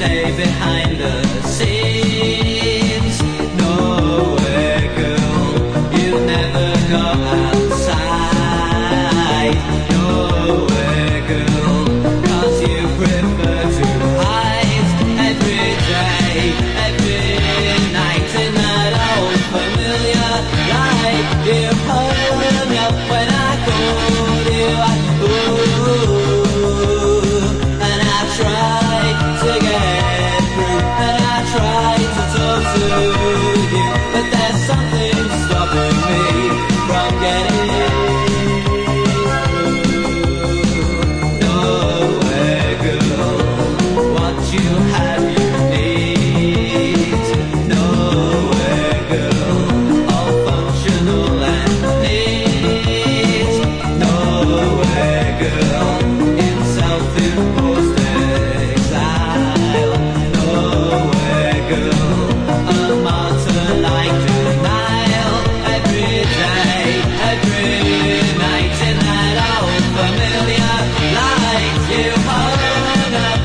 stay behind the scenes. Nowhere, girl, you never go outside. trying to talk to.